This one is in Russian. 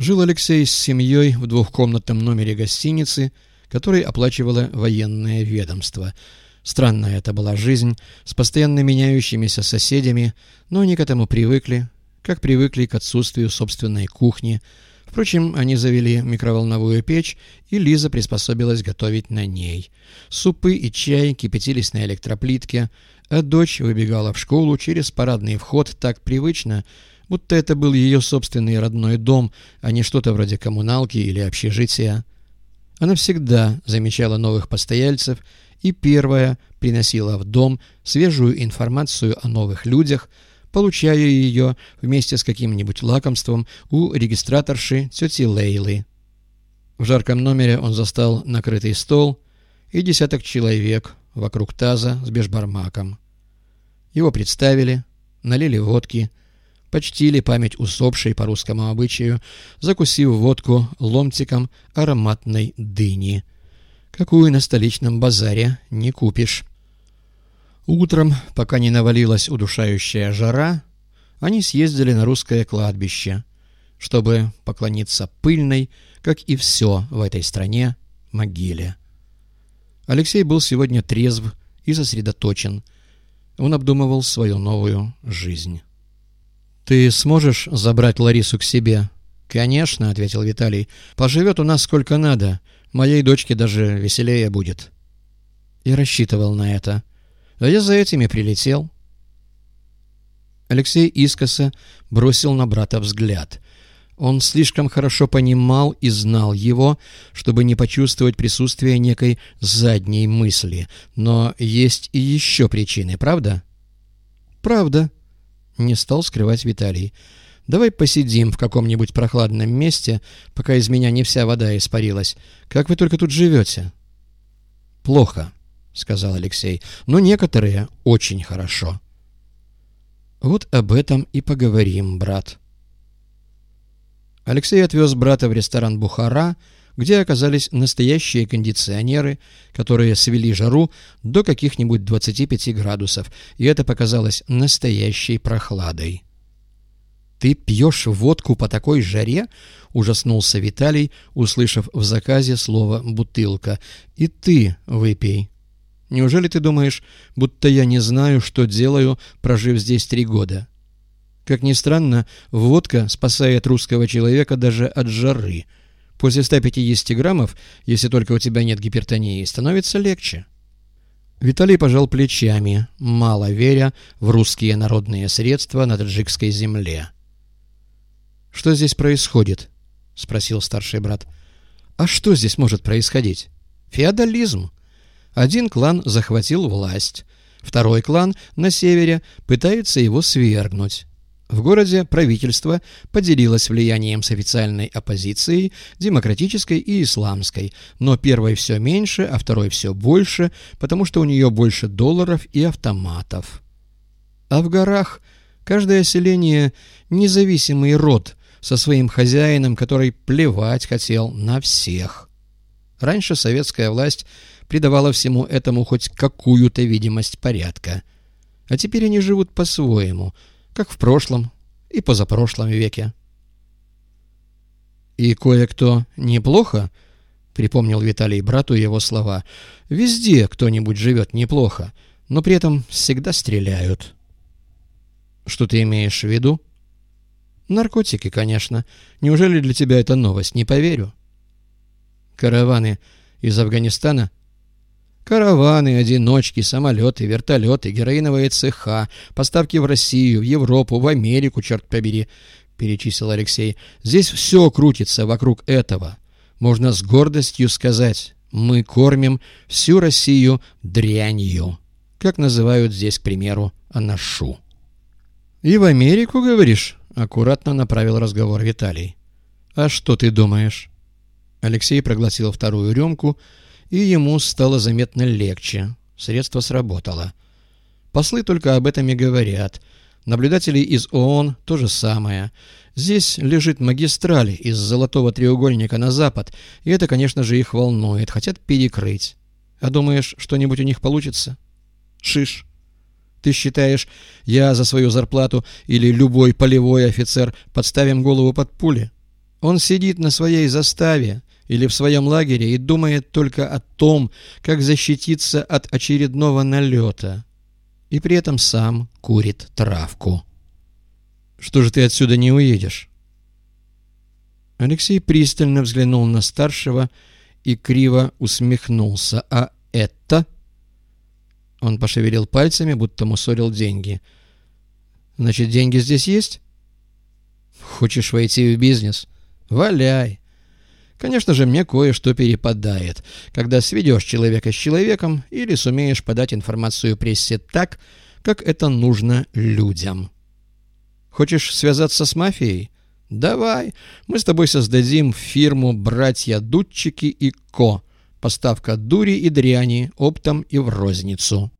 Жил Алексей с семьей в двухкомнатном номере гостиницы, который оплачивало военное ведомство. Странная это была жизнь, с постоянно меняющимися соседями, но они к этому привыкли, как привыкли к отсутствию собственной кухни. Впрочем, они завели микроволновую печь, и Лиза приспособилась готовить на ней. Супы и чай кипятились на электроплитке, а дочь выбегала в школу через парадный вход так привычно, будто это был ее собственный родной дом, а не что-то вроде коммуналки или общежития. Она всегда замечала новых постояльцев и первая приносила в дом свежую информацию о новых людях, получая ее вместе с каким-нибудь лакомством у регистраторши тети Лейлы. В жарком номере он застал накрытый стол и десяток человек вокруг таза с бешбармаком. Его представили, налили водки, почтили память усопшей по русскому обычаю, закусив водку ломтиком ароматной дыни. Какую на столичном базаре не купишь. Утром, пока не навалилась удушающая жара, они съездили на русское кладбище, чтобы поклониться пыльной, как и все в этой стране, могиле. Алексей был сегодня трезв и сосредоточен. Он обдумывал свою новую жизнь. «Ты сможешь забрать Ларису к себе?» «Конечно», — ответил Виталий. «Поживет у нас сколько надо. Моей дочке даже веселее будет». И рассчитывал на это. А я за этими прилетел. Алексей искоса бросил на брата взгляд. Он слишком хорошо понимал и знал его, чтобы не почувствовать присутствие некой задней мысли. Но есть и еще причины, правда? «Правда», не стал скрывать Виталий. «Давай посидим в каком-нибудь прохладном месте, пока из меня не вся вода испарилась. Как вы только тут живете?» «Плохо», — сказал Алексей, — «но некоторые очень хорошо». «Вот об этом и поговорим, брат». Алексей отвез брата в ресторан «Бухара», где оказались настоящие кондиционеры, которые свели жару до каких-нибудь 25 градусов, и это показалось настоящей прохладой. «Ты пьешь водку по такой жаре?» — ужаснулся Виталий, услышав в заказе слово «бутылка». «И ты выпей». «Неужели ты думаешь, будто я не знаю, что делаю, прожив здесь три года?» Как ни странно, водка спасает русского человека даже от жары — После 150 граммов, если только у тебя нет гипертонии, становится легче. Виталий пожал плечами, мало веря в русские народные средства на таджикской земле. «Что здесь происходит?» — спросил старший брат. «А что здесь может происходить? Феодализм. Один клан захватил власть, второй клан на севере пытается его свергнуть. В городе правительство поделилось влиянием с официальной оппозицией, демократической и исламской, но первой все меньше, а второй все больше, потому что у нее больше долларов и автоматов. А в горах каждое селение – независимый род со своим хозяином, который плевать хотел на всех. Раньше советская власть придавала всему этому хоть какую-то видимость порядка. А теперь они живут по-своему – как в прошлом и позапрошлом веке. «И кое-кто неплохо?» — припомнил Виталий брату его слова. «Везде кто-нибудь живет неплохо, но при этом всегда стреляют». «Что ты имеешь в виду?» «Наркотики, конечно. Неужели для тебя это новость? Не поверю». «Караваны из Афганистана Караваны, одиночки, самолеты, вертолеты, героиновые цеха, поставки в Россию, в Европу, в Америку, черт побери, — перечислил Алексей. Здесь все крутится вокруг этого. Можно с гордостью сказать, мы кормим всю Россию дрянью, как называют здесь, к примеру, анашу. — И в Америку, говоришь? — аккуратно направил разговор Виталий. — А что ты думаешь? Алексей проглотил вторую рюмку — и ему стало заметно легче. Средство сработало. Послы только об этом и говорят. Наблюдатели из ООН то же самое. Здесь лежит магистраль из золотого треугольника на запад, и это, конечно же, их волнует, хотят перекрыть. А думаешь, что-нибудь у них получится? Шиш. Ты считаешь, я за свою зарплату или любой полевой офицер подставим голову под пули? Он сидит на своей заставе или в своем лагере и думает только о том, как защититься от очередного налета. И при этом сам курит травку. Что же ты отсюда не уедешь? Алексей пристально взглянул на старшего и криво усмехнулся. «А это?» Он пошевелил пальцами, будто мусорил деньги. «Значит, деньги здесь есть?» «Хочешь войти в бизнес? Валяй!» Конечно же, мне кое-что перепадает, когда сведешь человека с человеком или сумеешь подать информацию прессе так, как это нужно людям. Хочешь связаться с мафией? «Давай, мы с тобой создадим фирму «Братья Дудчики и Ко». Поставка дури и дряни оптом и в розницу».